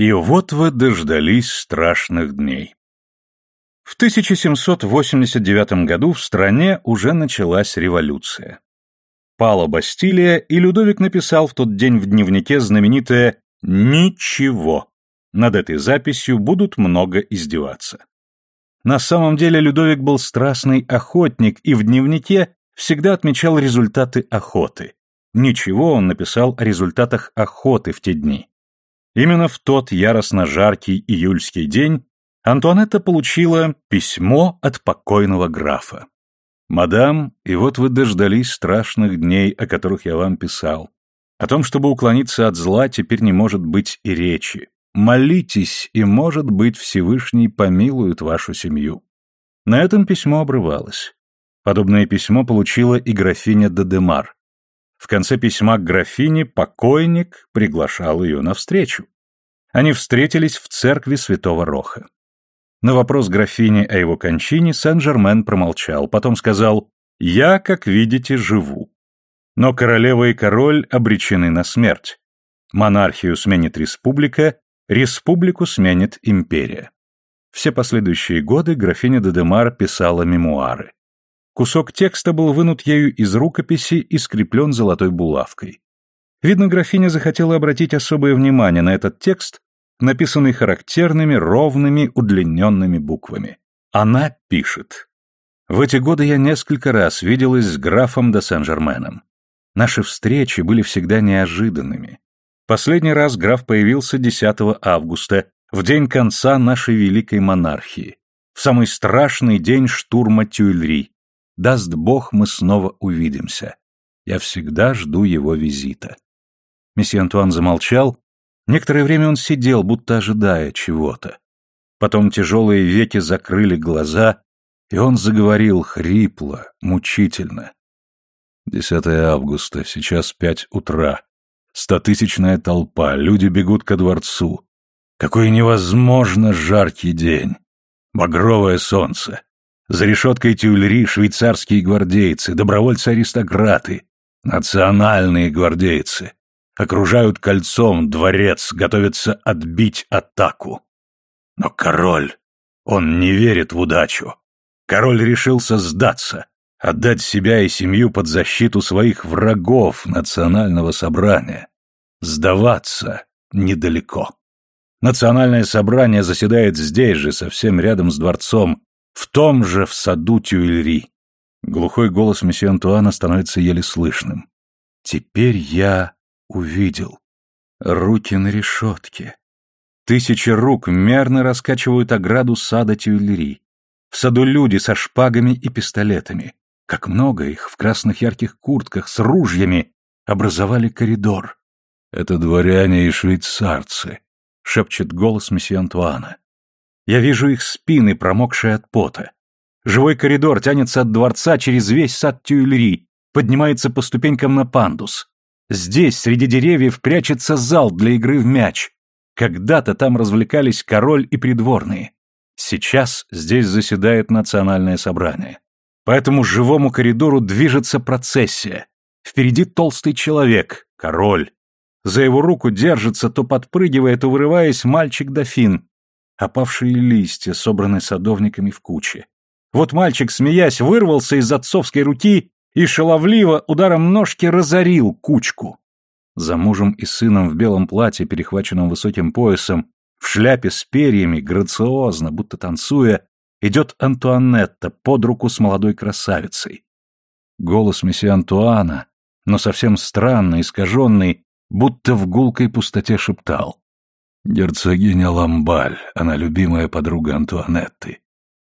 И вот вы дождались страшных дней. В 1789 году в стране уже началась революция. Пала Бастилия, и Людовик написал в тот день в дневнике знаменитое «Ничего». Над этой записью будут много издеваться. На самом деле Людовик был страстный охотник и в дневнике всегда отмечал результаты охоты. Ничего он написал о результатах охоты в те дни. Именно в тот яростно жаркий июльский день Антуанетта получила письмо от покойного графа. «Мадам, и вот вы дождались страшных дней, о которых я вам писал. О том, чтобы уклониться от зла, теперь не может быть и речи. Молитесь, и, может быть, Всевышний помилует вашу семью». На этом письмо обрывалось. Подобное письмо получила и графиня Дедемар. В конце письма к графине покойник приглашал ее навстречу. Они встретились в церкви святого Роха. На вопрос графини о его кончине Сен-Жермен промолчал, потом сказал «Я, как видите, живу». Но королева и король обречены на смерть. Монархию сменит республика, республику сменит империя. Все последующие годы графиня Дедемар писала мемуары. Кусок текста был вынут ею из рукописи и скреплен золотой булавкой. Видно, графиня захотела обратить особое внимание на этот текст, написанный характерными, ровными, удлиненными буквами. Она пишет. В эти годы я несколько раз виделась с графом де Сен-Жерменом. Наши встречи были всегда неожиданными. Последний раз граф появился 10 августа, в день конца нашей великой монархии, в самый страшный день штурма Тюильри, Даст Бог, мы снова увидимся. Я всегда жду его визита. Месье Антуан замолчал. Некоторое время он сидел, будто ожидая чего-то. Потом тяжелые веки закрыли глаза, и он заговорил хрипло, мучительно. 10 августа, сейчас пять утра. Стотысячная толпа, люди бегут ко дворцу. Какой невозможно жаркий день. Багровое солнце. За решеткой Тюльри швейцарские гвардейцы, добровольцы-аристократы, национальные гвардейцы. Окружают кольцом дворец, готовятся отбить атаку. Но король, он не верит в удачу. Король решился сдаться, отдать себя и семью под защиту своих врагов национального собрания. Сдаваться недалеко. Национальное собрание заседает здесь же, совсем рядом с дворцом, в том же в саду Тюильри. Глухой голос месье Антуана становится еле слышным. Теперь я увидел. Руки на решетке. Тысячи рук мерно раскачивают ограду сада Тюильри. В саду люди со шпагами и пистолетами. Как много их в красных ярких куртках с ружьями образовали коридор. «Это дворяне и швейцарцы», — шепчет голос месье Антуана. Я вижу их спины, промокшие от пота. Живой коридор тянется от дворца через весь сад Тюильри, поднимается по ступенькам на пандус. Здесь, среди деревьев, прячется зал для игры в мяч. Когда-то там развлекались король и придворные. Сейчас здесь заседает национальное собрание. По этому живому коридору движется процессия. Впереди толстый человек, король. За его руку держится, то подпрыгивая, то вырываясь, мальчик-дофин, опавшие листья, собранные садовниками в куче. Вот мальчик, смеясь, вырвался из отцовской руки и шаловливо ударом ножки разорил кучку. За мужем и сыном в белом платье, перехваченном высоким поясом, в шляпе с перьями, грациозно, будто танцуя, идет Антуанетта под руку с молодой красавицей. Голос месье Антуана, но совсем странный, искаженный, будто в гулкой пустоте шептал. Герцогиня Ламбаль, она любимая подруга Антуанетты.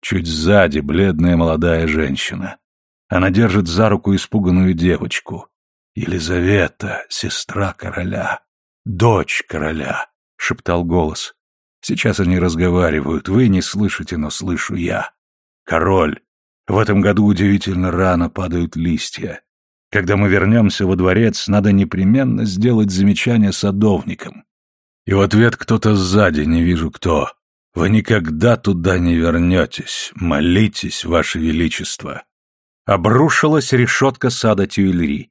Чуть сзади бледная молодая женщина. Она держит за руку испуганную девочку. Елизавета, сестра короля. Дочь короля, шептал голос. Сейчас они разговаривают, вы не слышите, но слышу я. Король, в этом году удивительно рано падают листья. Когда мы вернемся во дворец, надо непременно сделать замечание садовникам. И в ответ кто-то сзади, не вижу кто. Вы никогда туда не вернетесь. Молитесь, Ваше Величество. Обрушилась решетка сада Тюильри.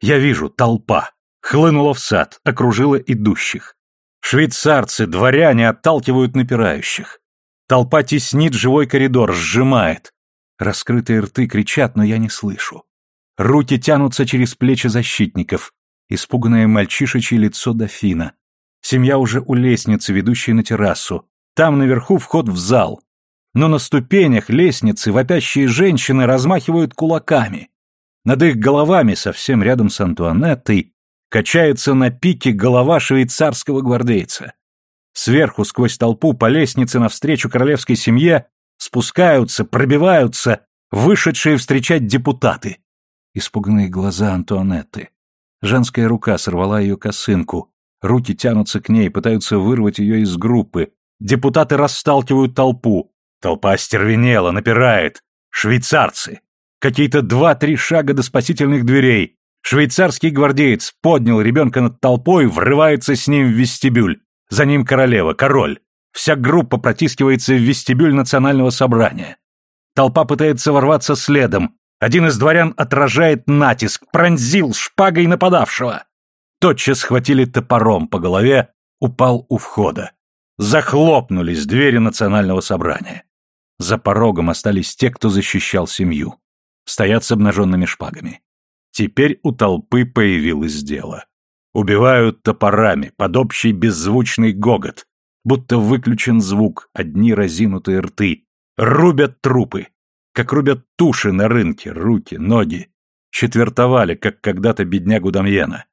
Я вижу, толпа. Хлынула в сад, окружила идущих. Швейцарцы, дворяне отталкивают напирающих. Толпа теснит живой коридор, сжимает. Раскрытые рты кричат, но я не слышу. Руки тянутся через плечи защитников. Испуганное мальчишечье лицо дофина. Семья уже у лестницы, ведущей на террасу. Там наверху вход в зал. Но на ступенях лестницы вопящие женщины размахивают кулаками. Над их головами, совсем рядом с Антуанеттой, качается на пике голова швейцарского гвардейца. Сверху, сквозь толпу, по лестнице навстречу королевской семье спускаются, пробиваются вышедшие встречать депутаты. Испуганные глаза Антуанетты. Женская рука сорвала ее косынку. Руки тянутся к ней, пытаются вырвать ее из группы. Депутаты расталкивают толпу. Толпа остервенела, напирает. Швейцарцы. Какие-то два-три шага до спасительных дверей. Швейцарский гвардеец поднял ребенка над толпой, врывается с ним в вестибюль. За ним королева, король. Вся группа протискивается в вестибюль национального собрания. Толпа пытается ворваться следом. Один из дворян отражает натиск, пронзил шпагой нападавшего. Тотчас схватили топором по голове, упал у входа. Захлопнулись двери национального собрания. За порогом остались те, кто защищал семью стоят с обнаженными шпагами. Теперь у толпы появилось дело. Убивают топорами, под общий беззвучный гогот, будто выключен звук, одни разинутые рты. Рубят трупы, как рубят туши на рынке, руки, ноги. Четвертовали, как когда-то беднягу Дамьена.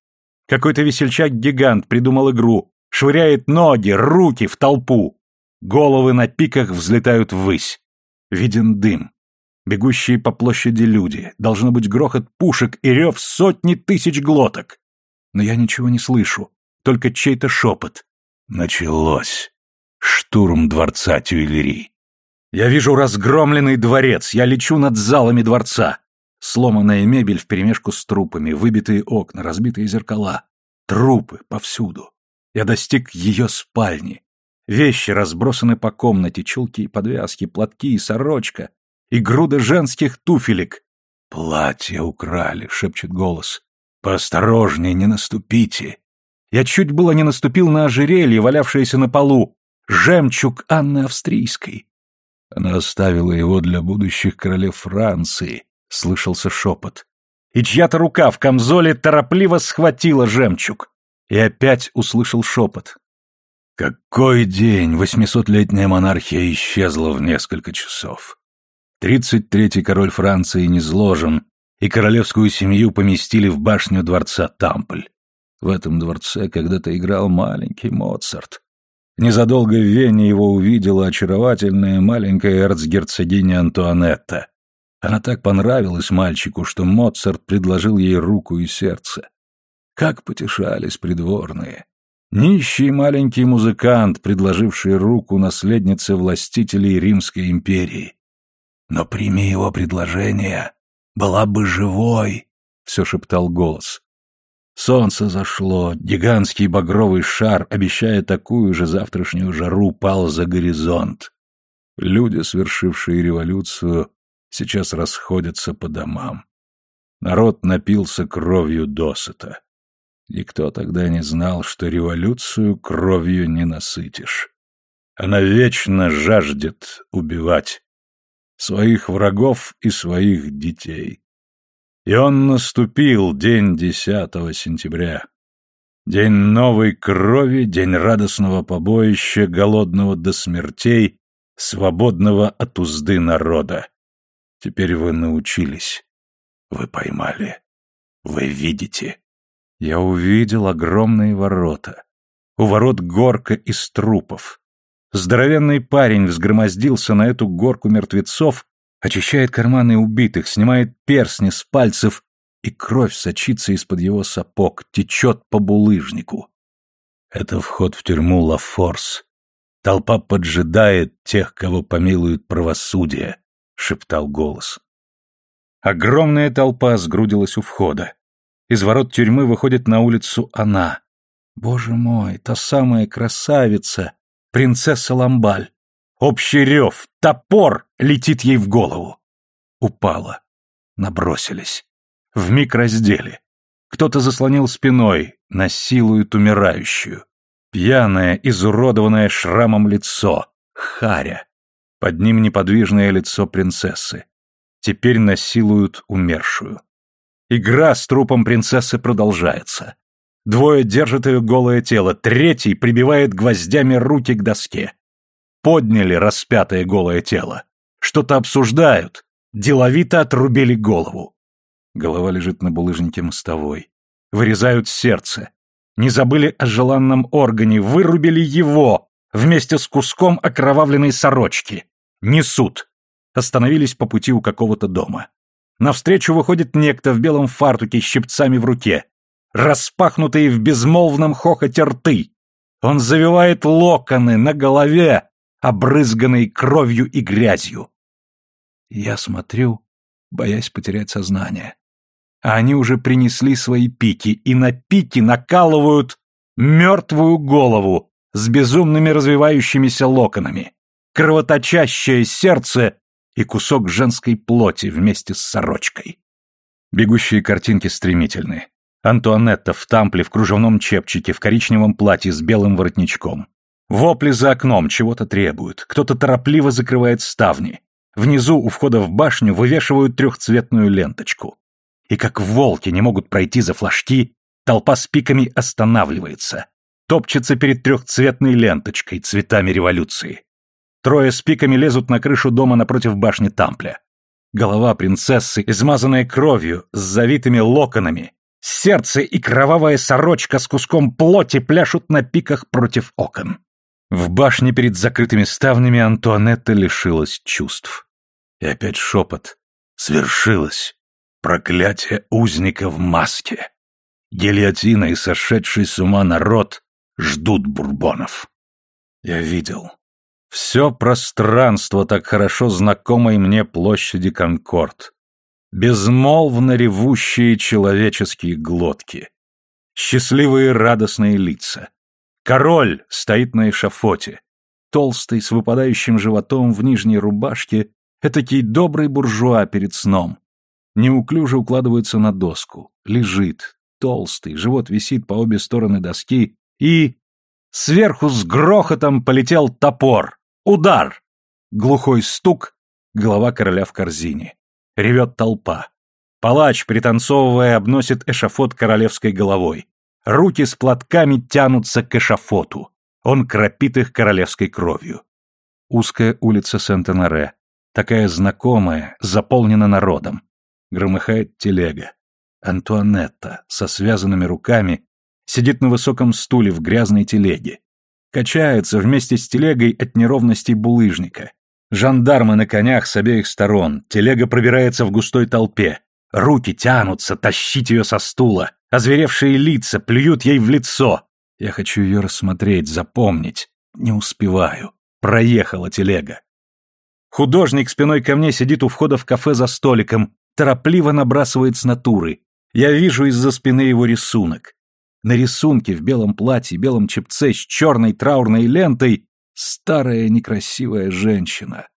Какой-то весельчак-гигант придумал игру, швыряет ноги, руки в толпу. Головы на пиках взлетают ввысь. Виден дым. Бегущие по площади люди, должно быть грохот пушек и рев сотни тысяч глоток. Но я ничего не слышу, только чей-то шепот. Началось. Штурм дворца Тюильри. Я вижу разгромленный дворец, я лечу над залами дворца. Сломанная мебель вперемешку с трупами, выбитые окна, разбитые зеркала. Трупы повсюду. Я достиг ее спальни. Вещи разбросаны по комнате, чулки и подвязки, платки и сорочка, и груда женских туфелек. «Платье украли», — шепчет голос. «Поосторожнее, не наступите». Я чуть было не наступил на ожерелье, валявшееся на полу. Жемчуг Анны Австрийской. Она оставила его для будущих королев Франции, — слышался шепот. И чья-то рука в камзоле торопливо схватила жемчуг. И опять услышал шепот. Какой день восьмисотлетняя монархия исчезла в несколько часов. Тридцать третий король Франции низложен, и королевскую семью поместили в башню дворца Тампль. В этом дворце когда-то играл маленький Моцарт. Незадолго в Вене его увидела очаровательная маленькая эрцгерцогиня Антуанетта. Она так понравилась мальчику, что Моцарт предложил ей руку и сердце. Как потешались придворные. Нищий маленький музыкант, предложивший руку наследнице властителей Римской империи. Но прими его предложение, была бы живой, — все шептал голос. Солнце зашло, гигантский багровый шар, обещая такую же завтрашнюю жару, пал за горизонт. Люди, совершившие революцию, сейчас расходятся по домам. Народ напился кровью досыта. Никто тогда не знал, что революцию кровью не насытишь. Она вечно жаждет убивать своих врагов и своих детей. И он наступил день 10 сентября. День новой крови, день радостного побоища, голодного до смертей, свободного от узды народа. Теперь вы научились. Вы поймали. Вы видите. Я увидел огромные ворота. У ворот горка из трупов. Здоровенный парень взгромоздился на эту горку мертвецов, очищает карманы убитых, снимает перстни с пальцев, и кровь сочится из-под его сапог, течет по булыжнику. Это вход в тюрьму Ла Форс. Толпа поджидает тех, кого помилует правосудие, — шептал голос. Огромная толпа сгрудилась у входа. Из ворот тюрьмы выходит на улицу она. Боже мой, та самая красавица, принцесса Ламбаль. Общий рев, топор летит ей в голову. Упала. Набросились. Вмиг раздели. Кто-то заслонил спиной, насилует умирающую. Пьяное, изуродованное шрамом лицо. Харя. Под ним неподвижное лицо принцессы. Теперь насилуют умершую. Игра с трупом принцессы продолжается. Двое держат ее голое тело, третий прибивает гвоздями руки к доске. Подняли распятое голое тело. Что-то обсуждают. Деловито отрубили голову. Голова лежит на булыжнике мостовой. Вырезают сердце. Не забыли о желанном органе, вырубили его вместе с куском окровавленной сорочки. Несут. Остановились по пути у какого-то дома. Навстречу выходит некто в белом фартуке с щипцами в руке. Распахнутые в безмолвном хохоте рты. Он завивает локоны на голове, обрызганной кровью и грязью. Я смотрю, боясь потерять сознание а они уже принесли свои пики, и на пики накалывают мертвую голову с безумными развивающимися локонами, кровоточащее сердце и кусок женской плоти вместе с сорочкой. Бегущие картинки стремительны. Антуанетта в тампле в кружевном чепчике, в коричневом платье с белым воротничком. Вопли за окном чего-то требуют, кто-то торопливо закрывает ставни. Внизу у входа в башню вывешивают трехцветную ленточку и как волки не могут пройти за флажки, толпа с пиками останавливается, топчется перед трехцветной ленточкой цветами революции. Трое с пиками лезут на крышу дома напротив башни Тампля. Голова принцессы, измазанная кровью, с завитыми локонами, сердце и кровавая сорочка с куском плоти пляшут на пиках против окон. В башне перед закрытыми ставнями Антуанетта лишилась чувств. И опять шепот. «Свершилось! Проклятие узника в маске. Гильотина и сошедший с ума народ ждут бурбонов. Я видел. Все пространство так хорошо знакомой мне площади Конкорд. Безмолвно ревущие человеческие глотки. Счастливые радостные лица. Король стоит на эшафоте. Толстый, с выпадающим животом в нижней рубашке, этакий добрый буржуа перед сном неуклюже укладывается на доску, лежит, толстый, живот висит по обе стороны доски, и... Сверху с грохотом полетел топор. Удар! Глухой стук, голова короля в корзине. Ревет толпа. Палач, пританцовывая, обносит эшафот королевской головой. Руки с платками тянутся к эшафоту. Он кропит их королевской кровью. Узкая улица Сент-Энаре, такая знакомая, заполнена народом. Громыхает телега. Антуанетта со связанными руками сидит на высоком стуле в грязной телеге. Качается вместе с телегой от неровностей булыжника. Жандармы на конях с обеих сторон, телега пробирается в густой толпе. Руки тянутся, тащить ее со стула. Озверевшие лица плюют ей в лицо. Я хочу ее рассмотреть, запомнить. Не успеваю. Проехала телега. Художник спиной ко мне сидит у входа в кафе за столиком, торопливо набрасывает с натуры. Я вижу из-за спины его рисунок. На рисунке в белом платье, белом чепце с черной траурной лентой старая некрасивая женщина.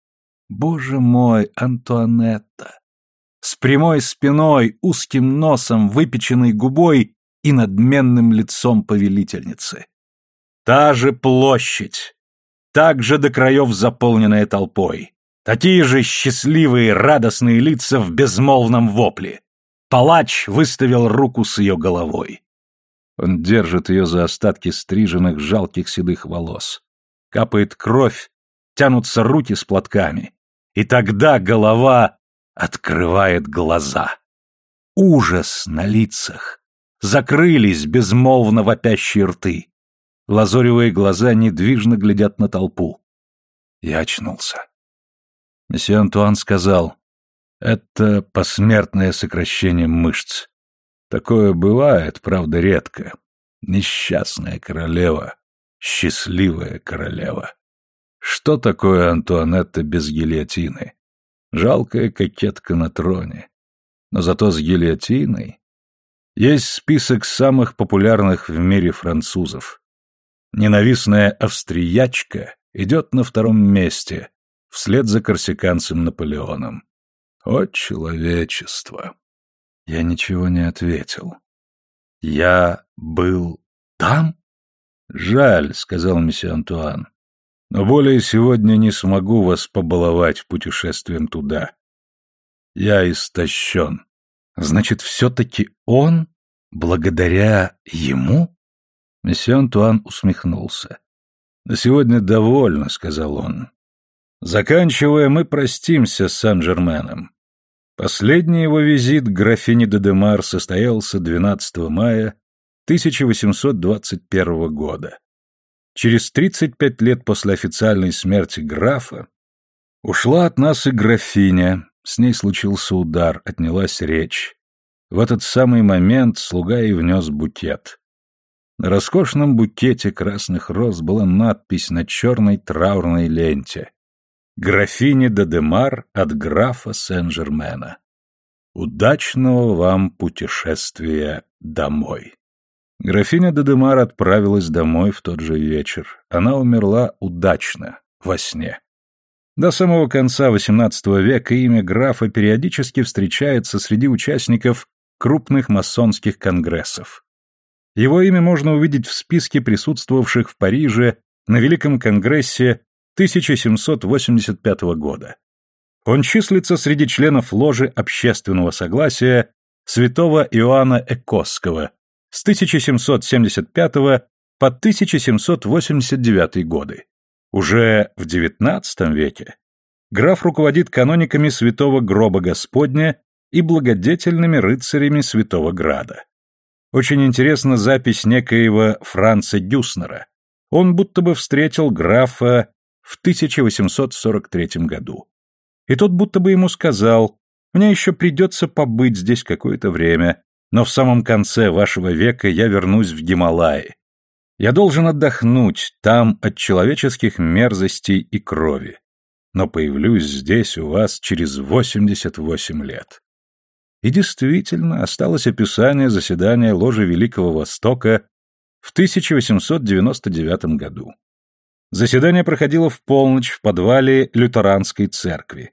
Боже мой, Антуанетта! С прямой спиной, узким носом, выпеченной губой и надменным лицом повелительницы. Та же площадь, также до краев заполненная толпой. Такие же счастливые, радостные лица в безмолвном вопле. Палач выставил руку с ее головой. Он держит ее за остатки стриженных жалких седых волос. Капает кровь, тянутся руки с платками. И тогда голова открывает глаза. Ужас на лицах. Закрылись безмолвно вопящие рты. Лазоревые глаза недвижно глядят на толпу. Я очнулся. Месье Антуан сказал, «Это посмертное сокращение мышц. Такое бывает, правда, редко. Несчастная королева, счастливая королева. Что такое Антуанетта без гильотины? Жалкая кокетка на троне. Но зато с гильотиной есть список самых популярных в мире французов. Ненавистная австриячка идет на втором месте, вслед за корсиканцем Наполеоном. О, человечество! Я ничего не ответил. Я был там? «Жаль», — сказал месье Антуан, — «но более сегодня не смогу вас побаловать путешествием туда. Я истощен». «Значит, все-таки он? Благодаря ему?» Месье Антуан усмехнулся. «На сегодня довольно», — сказал он. «Заканчивая, мы простимся с Сан-Жерменом. Последний его визит к графине де Демар состоялся 12 мая 1821 года. Через 35 лет после официальной смерти графа ушла от нас и графиня, с ней случился удар, отнялась речь. В этот самый момент слуга и внес букет. На роскошном букете красных роз была надпись на черной траурной ленте «Графине де Демар от графа Сен-Жермена. Удачного вам путешествия домой». Графиня Дедемар отправилась домой в тот же вечер. Она умерла удачно, во сне. До самого конца XVIII века имя графа периодически встречается среди участников крупных масонских конгрессов. Его имя можно увидеть в списке присутствовавших в Париже на Великом конгрессе 1785 года. Он числится среди членов ложи общественного согласия святого Иоанна Экосского, с 1775 по 1789 годы. Уже в XIX веке граф руководит канониками Святого Гроба Господня и благодетельными рыцарями Святого Града. Очень интересна запись некоего Франца Дюснера. Он будто бы встретил графа в 1843 году. И тот будто бы ему сказал, «Мне еще придется побыть здесь какое-то время, но в самом конце вашего века я вернусь в Гималаи. Я должен отдохнуть там от человеческих мерзостей и крови, но появлюсь здесь у вас через 88 лет. И действительно, осталось описание заседания ложи Великого Востока в 1899 году. Заседание проходило в полночь в подвале лютеранской церкви.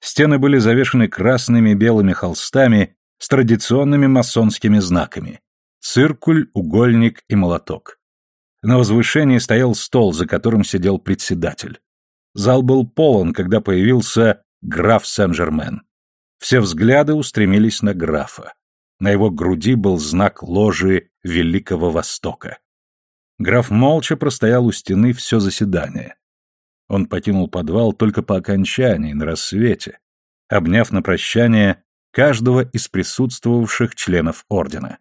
Стены были завешены красными белыми холстами с традиционными масонскими знаками – циркуль, угольник и молоток. На возвышении стоял стол, за которым сидел председатель. Зал был полон, когда появился граф Сен-Жермен. Все взгляды устремились на графа. На его груди был знак ложи Великого Востока. Граф молча простоял у стены все заседание. Он покинул подвал только по окончании, на рассвете, обняв на прощание каждого из присутствовавших членов ордена.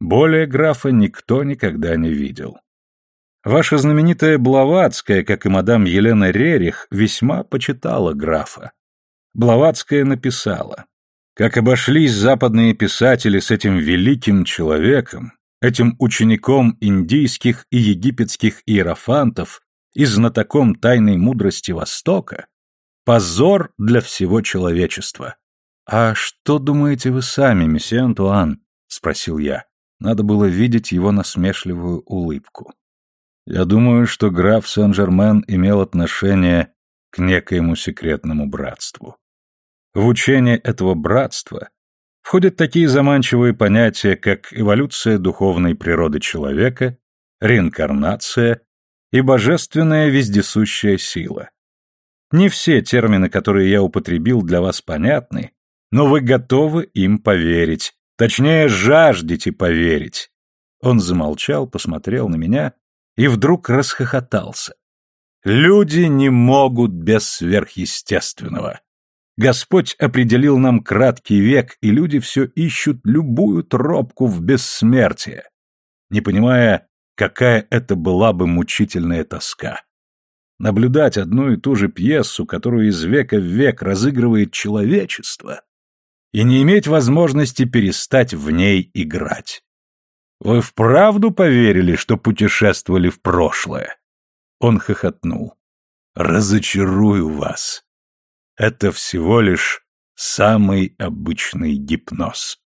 Более графа никто никогда не видел. Ваша знаменитая Блаватская, как и мадам Елена Рерих, весьма почитала графа. Блаватская написала, как обошлись западные писатели с этим великим человеком, этим учеником индийских и египетских иерофантов и знатоком тайной мудрости Востока, позор для всего человечества. «А что думаете вы сами, месье Антуан?» — спросил я. Надо было видеть его насмешливую улыбку. Я думаю, что граф Сен-Жермен имел отношение к некоему секретному братству. В учение этого братства входят такие заманчивые понятия, как эволюция духовной природы человека, реинкарнация и божественная вездесущая сила. Не все термины, которые я употребил, для вас понятны, но вы готовы им поверить, точнее, жаждете поверить. Он замолчал, посмотрел на меня и вдруг расхохотался. Люди не могут без сверхъестественного. Господь определил нам краткий век, и люди все ищут любую тропку в бессмертие, не понимая, какая это была бы мучительная тоска. Наблюдать одну и ту же пьесу, которую из века в век разыгрывает человечество, и не иметь возможности перестать в ней играть. Вы вправду поверили, что путешествовали в прошлое? Он хохотнул. Разочарую вас. Это всего лишь самый обычный гипноз.